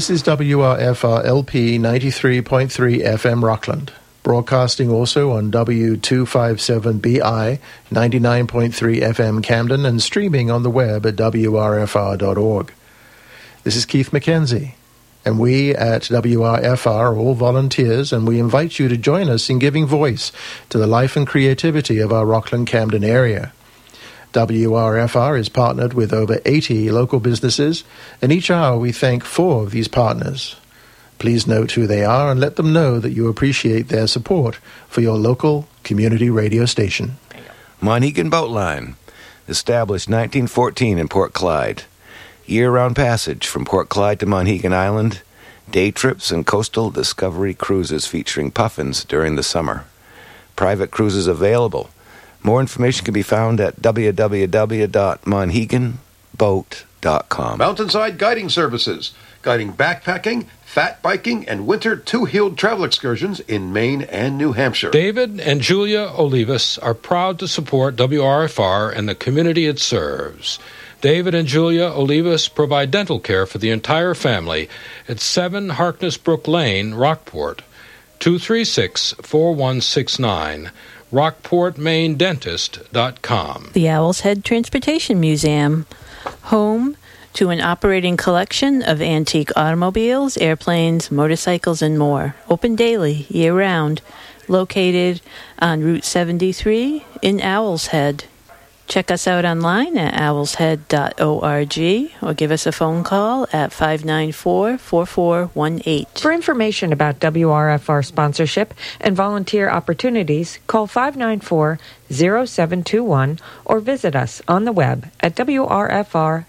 This is WRFR LP 93.3 FM Rockland, broadcasting also on W257BI 99.3 FM Camden and streaming on the web at WRFR.org. This is Keith McKenzie, and we at WRFR are all volunteers, and we invite you to join us in giving voice to the life and creativity of our Rockland Camden area. WRFR is partnered with over 80 local businesses, and each hour we thank four of these partners. Please note who they are and let them know that you appreciate their support for your local community radio station. Monhegan Boat Line, established 1914 in Port Clyde. Year round passage from Port Clyde to Monhegan Island, day trips and coastal discovery cruises featuring puffins during the summer. Private cruises available more information can be found at www.monheganboat.com. Mountainside Guiding Services, guiding backpacking, fat biking, and winter two heeled travel excursions in Maine and New Hampshire. David and Julia Olivas are proud to support WRFR and the community it serves. David and Julia Olivas provide dental care for the entire family at 7 Harkness Brook Lane, Rockport, 236 4169 rockportmaindentist.com. The Owl's Head Transportation Museum, home to an operating collection of antique automobiles, airplanes, motorcycles, and more. Open daily, year round. Located on Route 73 in Owl's Head. Check us out online at owlshead.org or give us a phone call at 594 4418. For information about WRFR sponsorship and volunteer opportunities, call 594 0721 or visit us on the web at wrfr.org.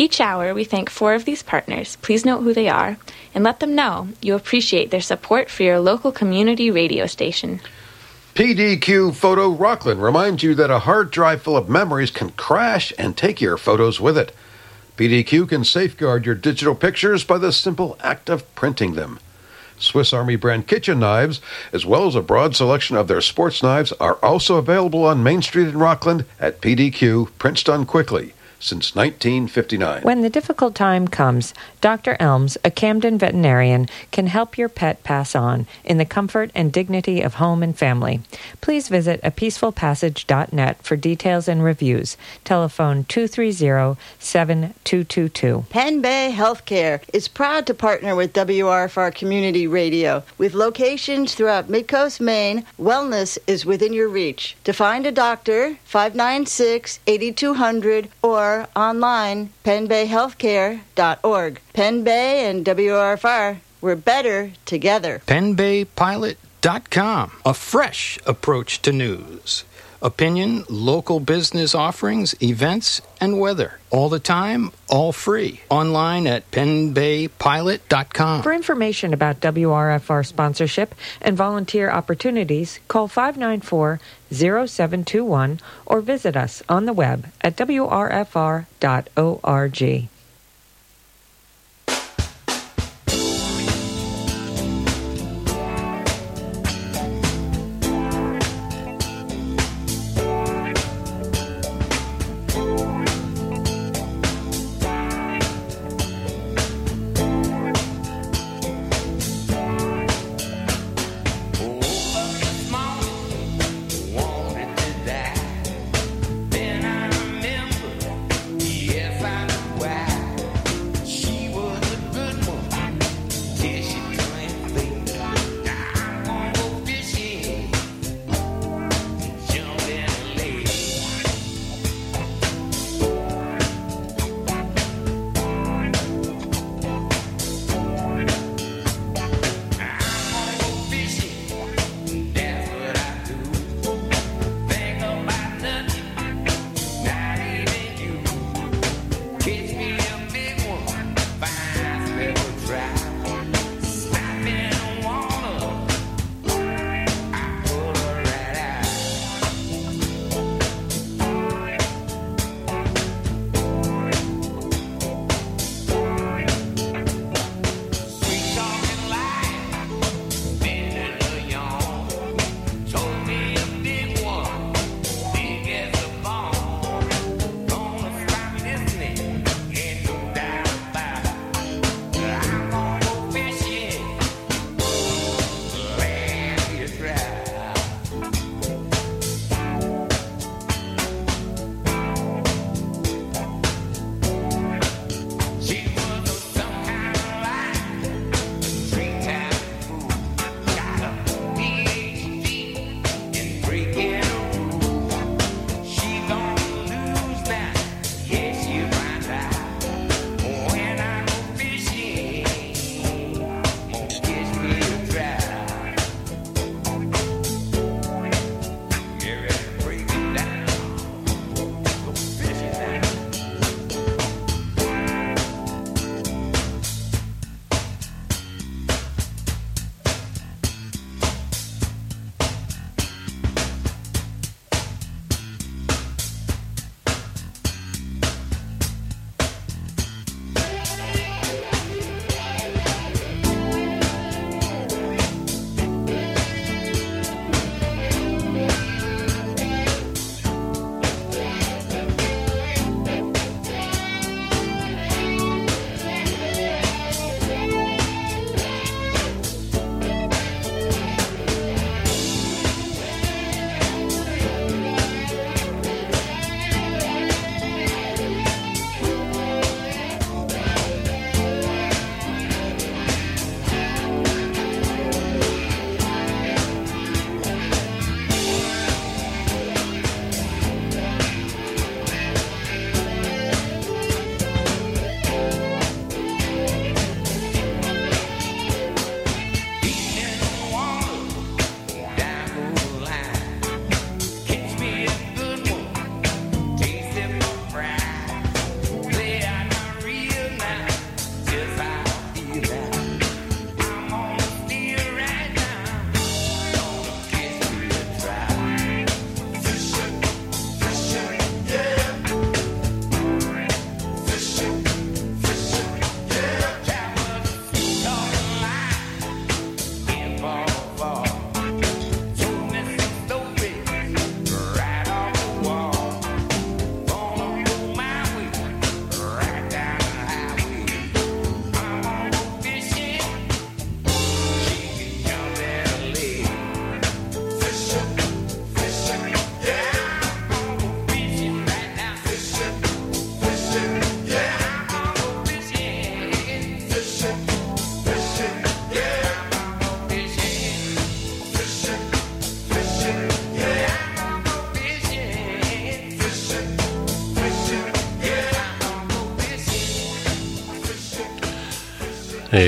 Each hour, we thank four of these partners. Please note who they are and let them know you appreciate their support for your local community radio station. PDQ Photo Rockland reminds you that a hard drive full of memories can crash and take your photos with it. PDQ can safeguard your digital pictures by the simple act of printing them. Swiss Army brand kitchen knives, as well as a broad selection of their sports knives, are also available on Main Street in Rockland at PDQ, prints done quickly since 1959. When the difficult time comes, Dr. Elms, a Camden veterinarian, can help your pet pass on in the comfort and dignity of home and family. Please visit apeacefulpassage.net for details and reviews. Telephone 230-7222. Penn Bay Healthcare is proud to partner with WRFR Community Radio. With locations throughout Midcoast, Maine, wellness is within your reach. To find a doctor, 596-8200 or online pennbayhealthcare.org. Penn Bay and WRFR, we're better together. PennBayPilot.com, a fresh approach to news. Opinion, local business offerings, events, and weather. All the time, all free. Online at PennBayPilot.com. For information about WRFR sponsorship and volunteer opportunities, call 594 0721 or visit us on the web at WRFR.org.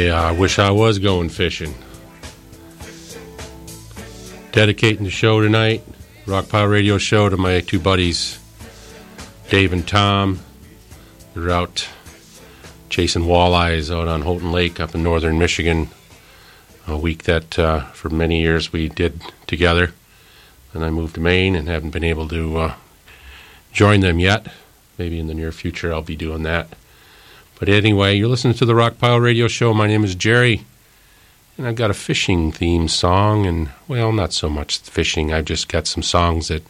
Hey, I wish I was going fishing. Dedicating the show tonight, Rock Pile Radio show, to my two buddies, Dave and Tom. They're out chasing walleyes out on Houghton Lake up in northern Michigan. A week that uh, for many years we did together. And I moved to Maine and haven't been able to uh, join them yet. Maybe in the near future I'll be doing that. But anyway, you're listening to the Rock Pile Radio Show. My name is Jerry, and I've got a fishing theme song, and well, not so much fishing. I've just got some songs that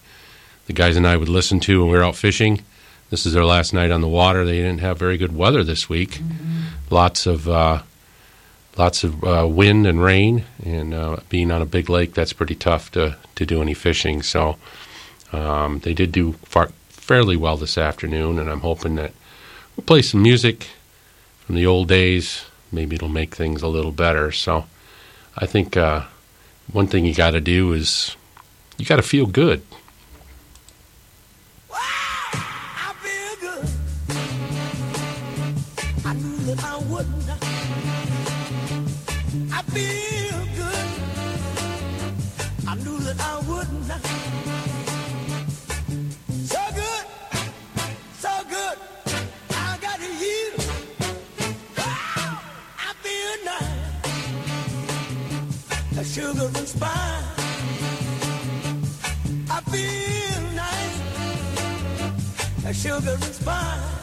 the guys and I would listen to when we were out fishing. This is their last night on the water. They didn't have very good weather this week. Lots of uh, lots of uh, wind and rain, and uh, being on a big lake, that's pretty tough to to do any fishing. So um, they did do far, fairly well this afternoon, and I'm hoping that we'll play some music from the old days. Maybe it'll make things a little better. So I think uh, one thing you got to do is you got to feel good. I feel nice. A sugar and spice.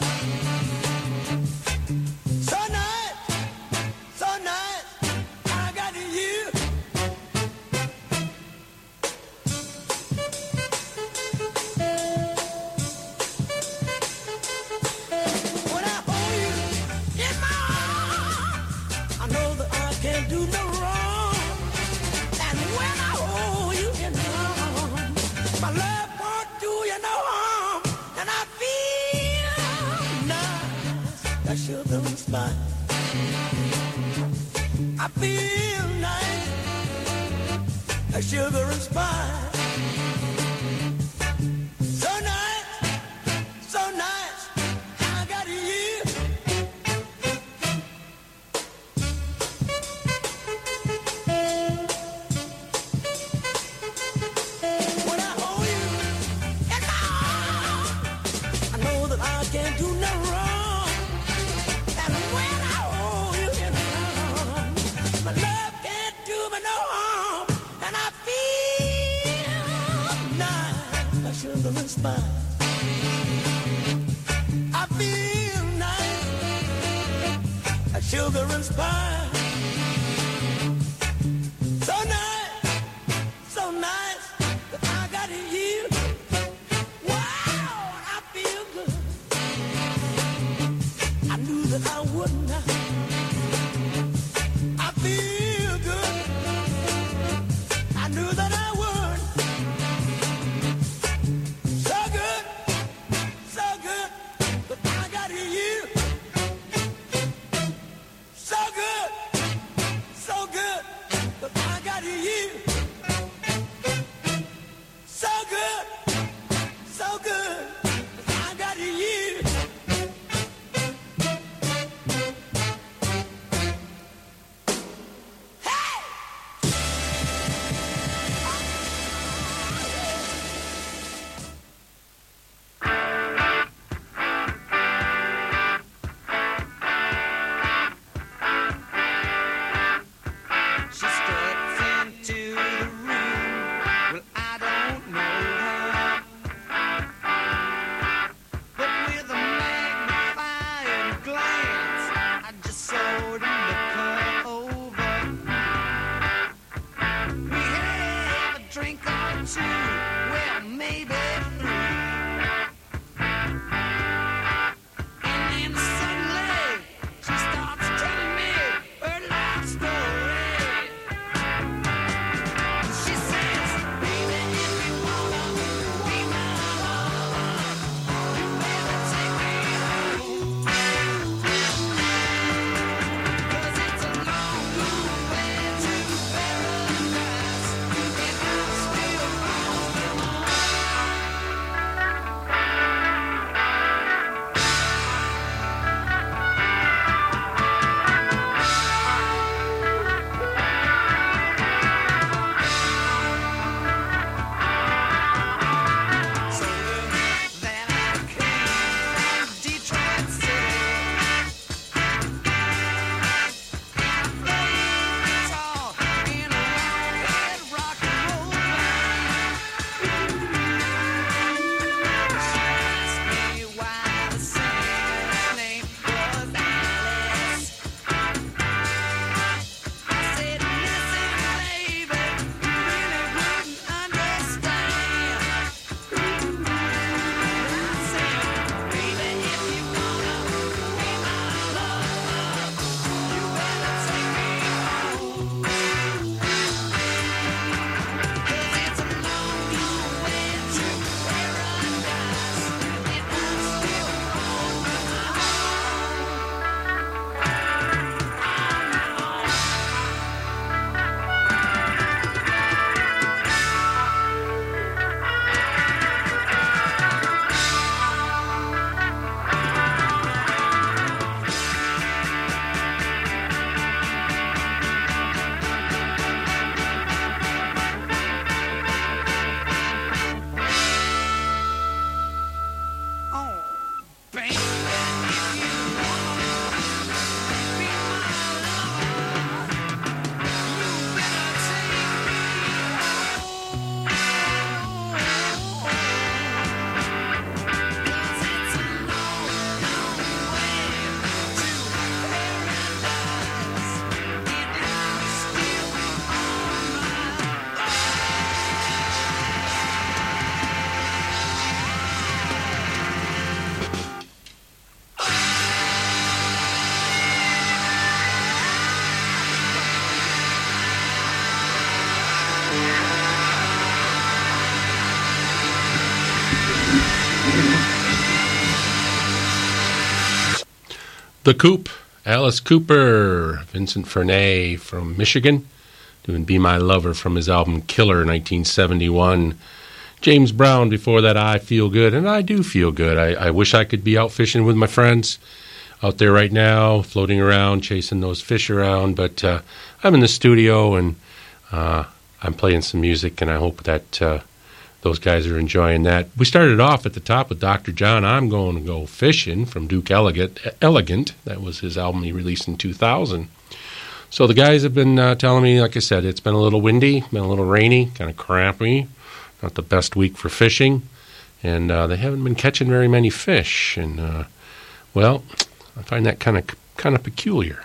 I feel nice, that sugar and spice. Sugar The Coop, Alice Cooper, Vincent Furnier from Michigan, doing Be My Lover from his album Killer 1971. James Brown before that, I Feel Good, and I do feel good. I, I wish I could be out fishing with my friends out there right now, floating around, chasing those fish around, but uh, I'm in the studio and uh, I'm playing some music, and I hope that uh, those guys are enjoying that. We started off at the top with Dr. John. I'm going to go fishing from Duke Elegant. Elegant. That was his album he released in 2000. So the guys have been uh, telling me, like I said, it's been a little windy, been a little rainy, kind of crappy. Not the best week for fishing, and uh, they haven't been catching very many fish. And uh, well, I find that kind of kind of peculiar.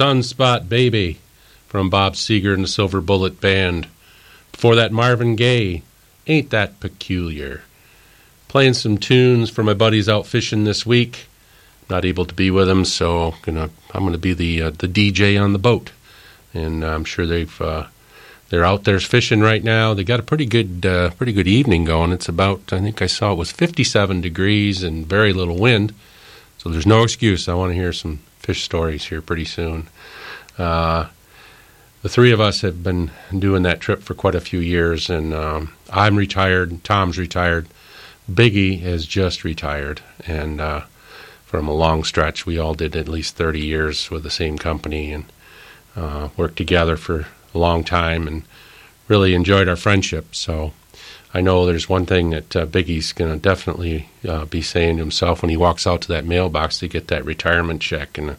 Sunspot Baby from Bob Seger and the Silver Bullet Band. Before that, Marvin Gaye, Ain't That Peculiar. Playing some tunes for my buddies out fishing this week. Not able to be with them, so gonna, I'm going to be the uh, the DJ on the boat. And I'm sure they've uh, they're out there fishing right now. They got a pretty good uh, pretty good evening going. It's about I think I saw it was 57 degrees and very little wind. So there's no excuse. I want to hear some fish stories here pretty soon. Uh, the three of us have been doing that trip for quite a few years, and um, I'm retired. Tom's retired. Biggie has just retired, and uh, from a long stretch, we all did at least 30 years with the same company and uh, worked together for a long time, and really enjoyed our friendship. So I know there's one thing that uh, Biggie's going to definitely uh, be saying to himself when he walks out to that mailbox to get that retirement check, and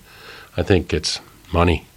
I think it's money.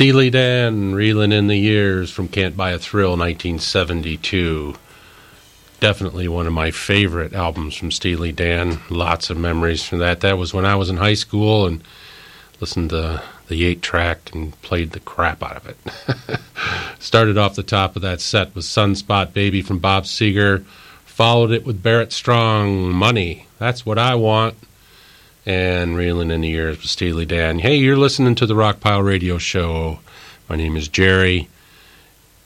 Steely Dan, Reeling in the Years from Can't Buy a Thrill, 1972. Definitely one of my favorite albums from Steely Dan. Lots of memories from that. That was when I was in high school and listened to the eight track and played the crap out of it. Started off the top of that set with Sunspot Baby from Bob Seger. Followed it with Barrett Strong, Money. That's what I want and Reeling in the Years with Steely Dan. Hey, you're listening to the Rockpile Radio Show. My name is Jerry.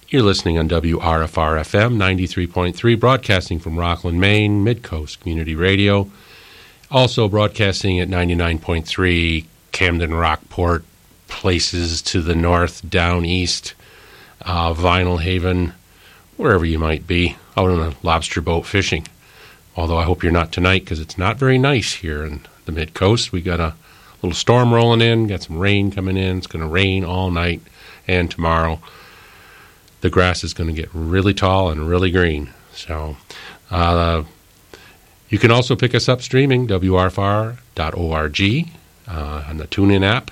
You're listening on WRFR FM 93.3, broadcasting from Rockland, Maine, Midcoast Community Radio. Also broadcasting at 99.3 Camden, Rockport, places to the north, down east, uh, Vinalhaven, wherever you might be, out on a lobster boat fishing. Although I hope you're not tonight because it's not very nice here in the mid coast. We got a little storm rolling in, got some rain coming in. It's going to rain all night and tomorrow. The grass is going to get really tall and really green. So, uh, you can also pick us up streaming, wrfr.org, uh, on the TuneIn app,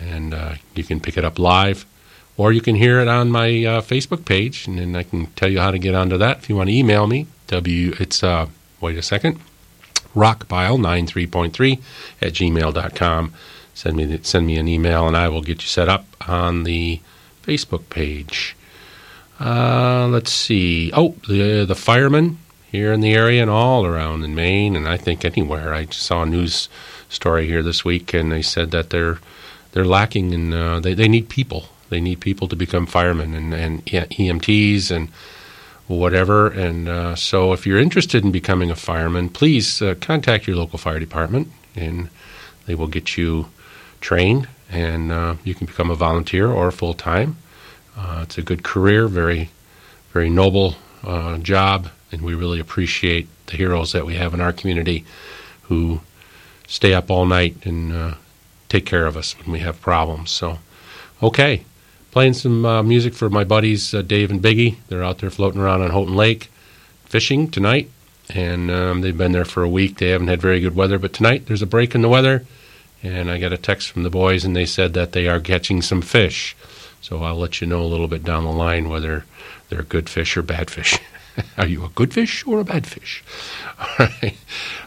and uh, you can pick it up live, or you can hear it on my uh, Facebook page, and then I can tell you how to get onto that if you want to email me. W, it's, wait a second, rockpile93.3 at gmail.com. Send me, send me an email and I will get you set up on the Facebook page. Uh, let's see. Oh, the, the firemen here in the area and all around in Maine and I think anywhere. I saw a news story here this week and they said that they're, they're lacking in, uh, they, they need people. They need people to become firemen and, and EMTs and whatever. And uh, so, if you're interested in becoming a fireman, please uh, contact your local fire department, and they will get you trained, and uh, you can become a volunteer or full time. It's a good career, very, very noble job, and we really appreciate the heroes that we have in our community who stay up all night and take care of us when we have problems. So, okay playing some uh, music for my buddies uh, Dave and Biggie. They're out there floating around on Houghton Lake fishing tonight, and um, they've been there for a week. They haven't had very good weather, but tonight there's a break in the weather, and I got a text from the boys, and they said that they are catching some fish. So I'll let you know a little bit down the line whether they're good fish or bad fish. are you a good fish or a bad fish? All right.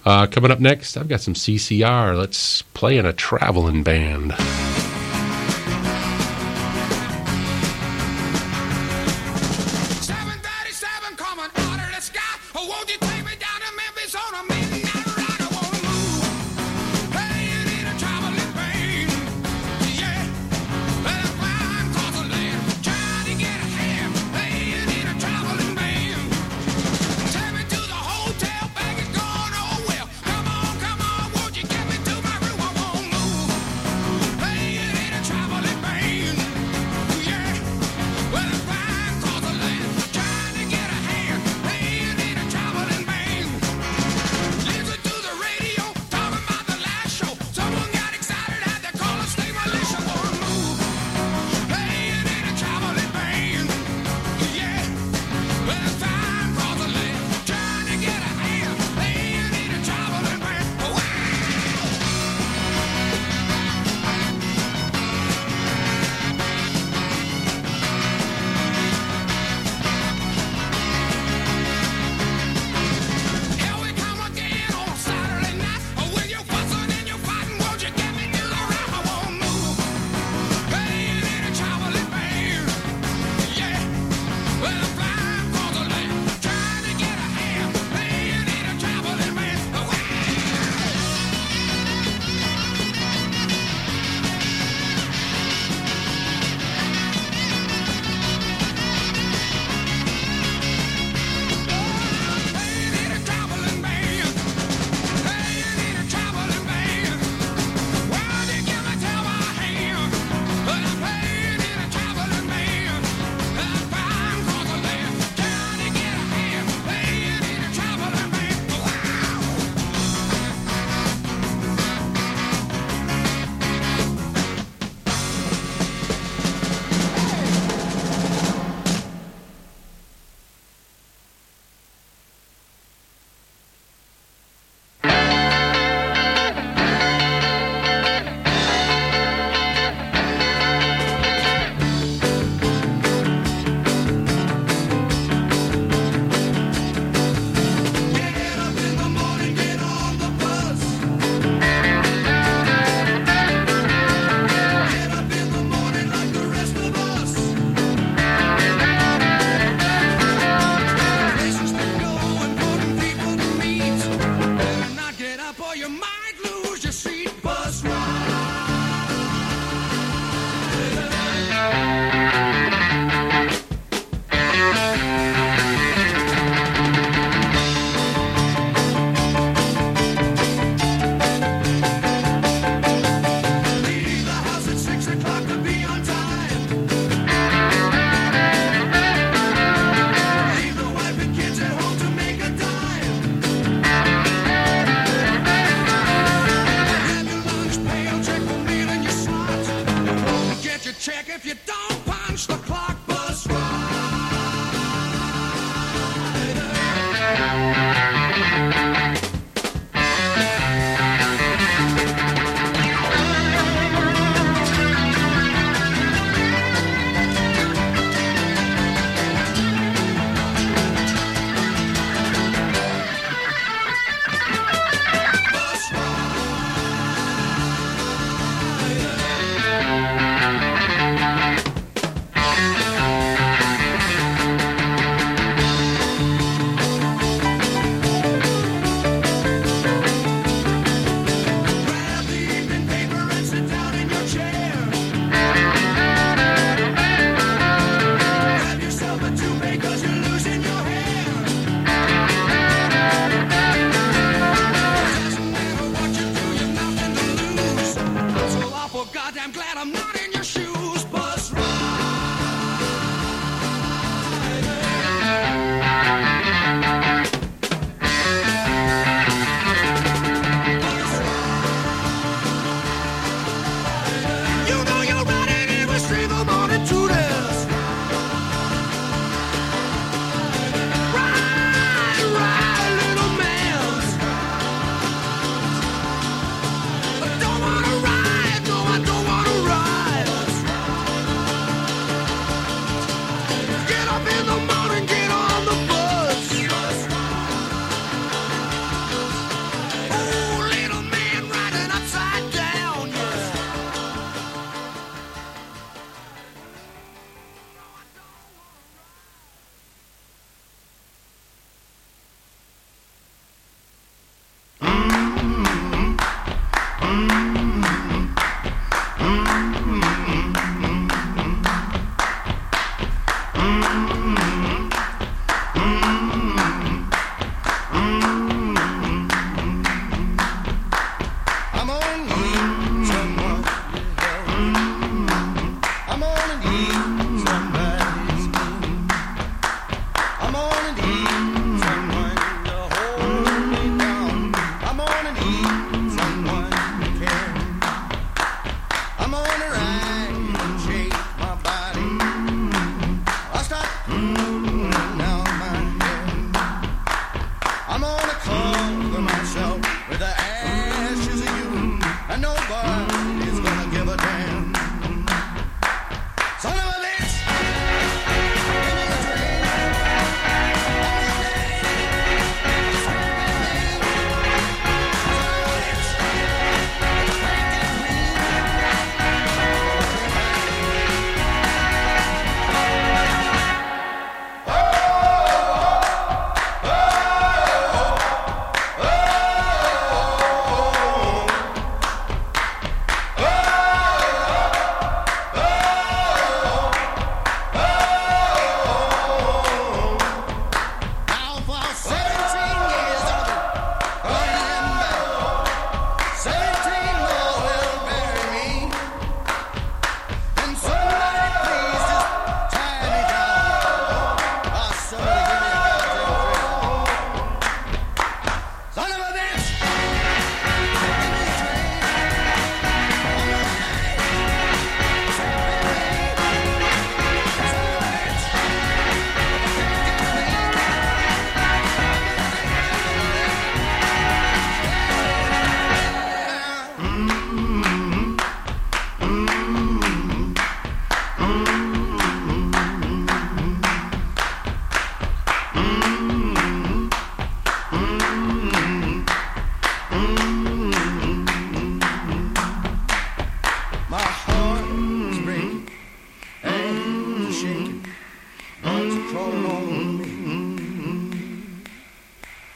Uh, coming up next, I've got some CCR. Let's play in a traveling band. Hey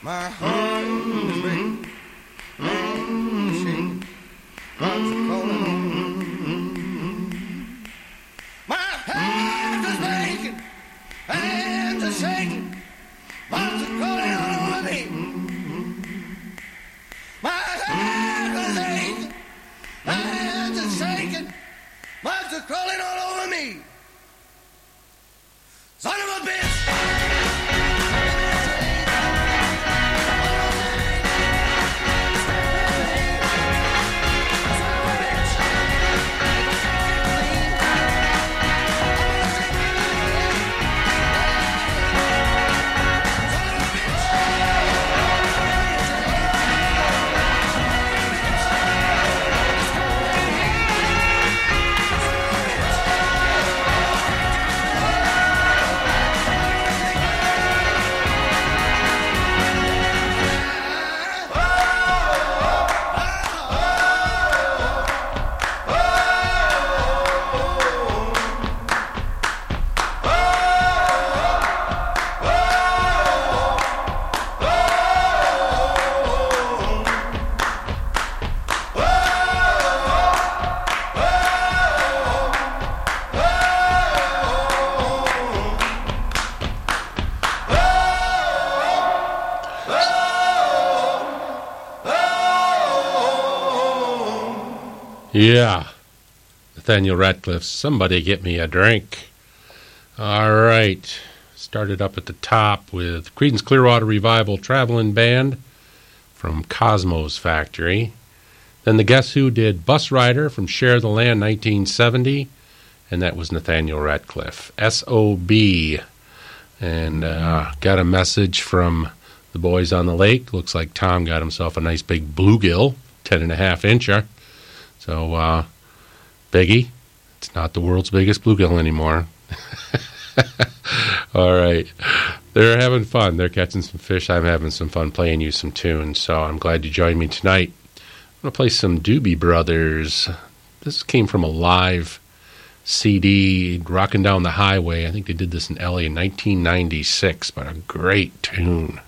My heart is Yeah. Nathaniel Rateliff, somebody get me a drink. All right. Started up at the top with Creedence Clearwater Revival Traveling Band from Cosmo's Factory. Then the Guess Who did Bus Rider from Share the Land 1970, and that was Nathaniel Rateliff. S.O.B. And uh, got a message from the boys on the lake. Looks like Tom got himself a nice big bluegill, 10 and a half incher. So, uh, Biggie, it's not the world's biggest bluegill anymore. All right. They're having fun. They're catching some fish. I'm having some fun playing you some tunes. So I'm glad you joined me tonight. I'm going to play some Doobie Brothers. This came from a live CD, Rocking Down the Highway. I think they did this in LA in 1996, but a great tune.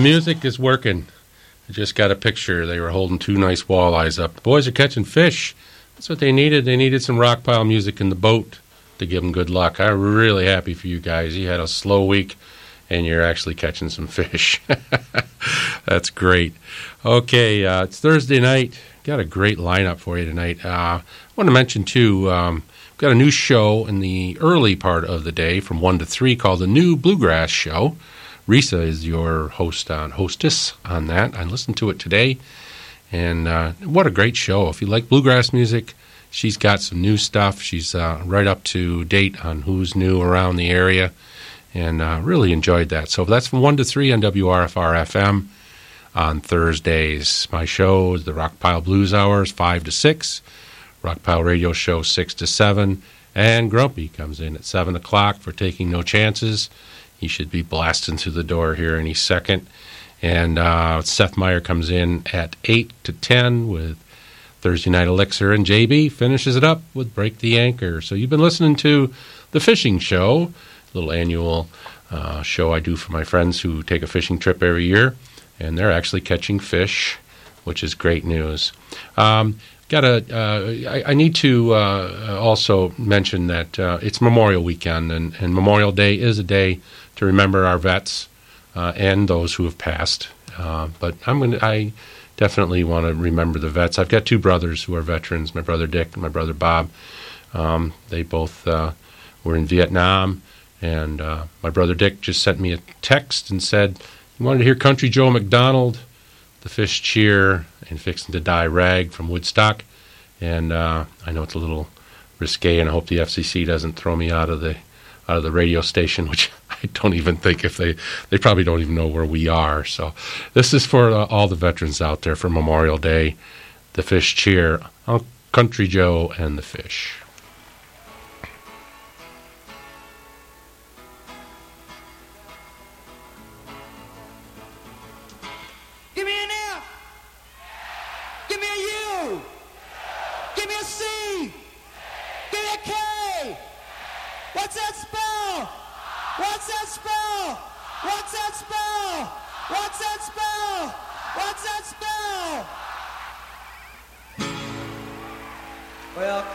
Music is working. I just got a picture. They were holding two nice walleyes up. The boys are catching fish. That's what they needed. They needed some rock pile music in the boat to give them good luck. I'm really happy for you guys. You had a slow week, and you're actually catching some fish. That's great. Okay, uh, it's Thursday night. Got a great lineup for you tonight. Uh, I want to mention, too, um, we've got a new show in the early part of the day from 1 to 3 called The New Bluegrass Show. Risa is your host on hostess on that. I listened to it today, and uh, what a great show! If you like bluegrass music, she's got some new stuff. She's uh, right up to date on who's new around the area, and uh, really enjoyed that. So that's from one to three on WRFR FM on Thursdays. My show is the Rockpile Blues Hours, five to six. Rockpile Radio Show, six to seven. And Grumpy comes in at seven o'clock for taking no chances. He should be blasting through the door here any second. And uh, Seth Meyer comes in at 8 to 10 with Thursday Night Elixir. And JB finishes it up with Break the Anchor. So you've been listening to The Fishing Show, little annual uh, show I do for my friends who take a fishing trip every year. And they're actually catching fish, which is great news. Um, got a, uh, I, I need to uh, also mention that it's Memorial Weekend, and, and Memorial Day is a day to remember our vets uh, and those who have passed. Uh, but I'm going to, I definitely want to remember the vets. I've got two brothers who are veterans, my brother Dick and my brother Bob. Um, they both uh, were in Vietnam, and my brother Dick just sent me a text and said he wanted to hear Country Joe McDonald, The Fish Cheer, and Fixing to Die Rag from Woodstock. And I know it's a little risque, and I hope the FCC doesn't throw me out of the out of the radio station, which I don't even think if they they probably don't even know where we are. So this is for uh, all the veterans out there for Memorial Day. The Fish Cheer, Country Joe, and the Fish.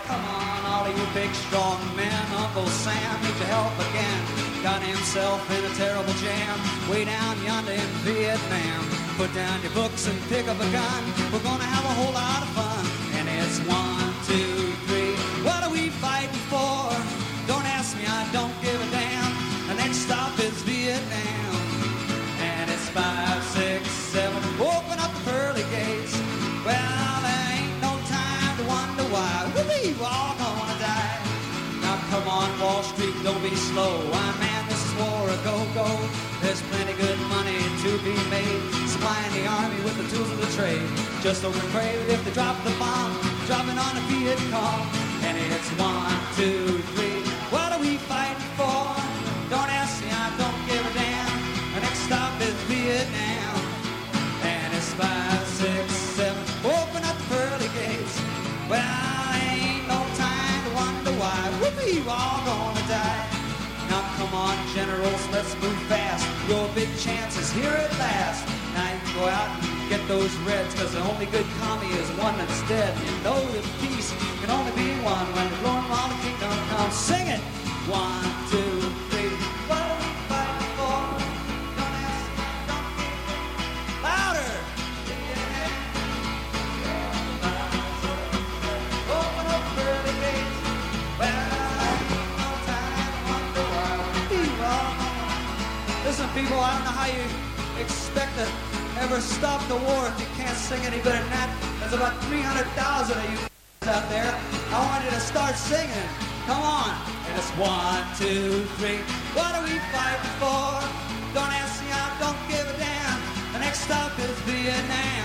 Come on, all of you big strong men. Uncle Sam needs your help again. Got himself in a terrible jam way down yonder in Vietnam. Put down your books and pick up a gun. We're gonna have a whole lot of fun. And it's one, be slow. I man, this is war a go-go. There's plenty good money to be made. Supplying the army with the tools of the trade. Just don't afraid if they drop the bomb. Dropping on a Viet Cong. And it's one, two, three. Generals, let's move fast. Your big chance is here at last. Now you go out and get those reds, cause the only good commie is won that's dead. You know that peace can only be one when the of the kingdom comes. Sing it! One, two, people, I don't know how you expect to ever stop the war if you can't sing any better than that. There's about 300,000 of you out there. I want you to start singing. Come on. And it's one, two, three. What are we fighting for? Don't ask me, I don't give a damn. The next stop is Vietnam.